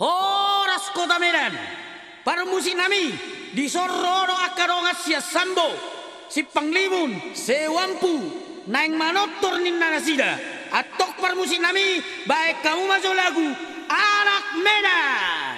Horas kota Medan. Para musik nami di sororo akarongas sia sambo. Si panglimun sewampu naing manotor ninna nasida. Atok para musik nami baik kamu masuk lagu anak Medan.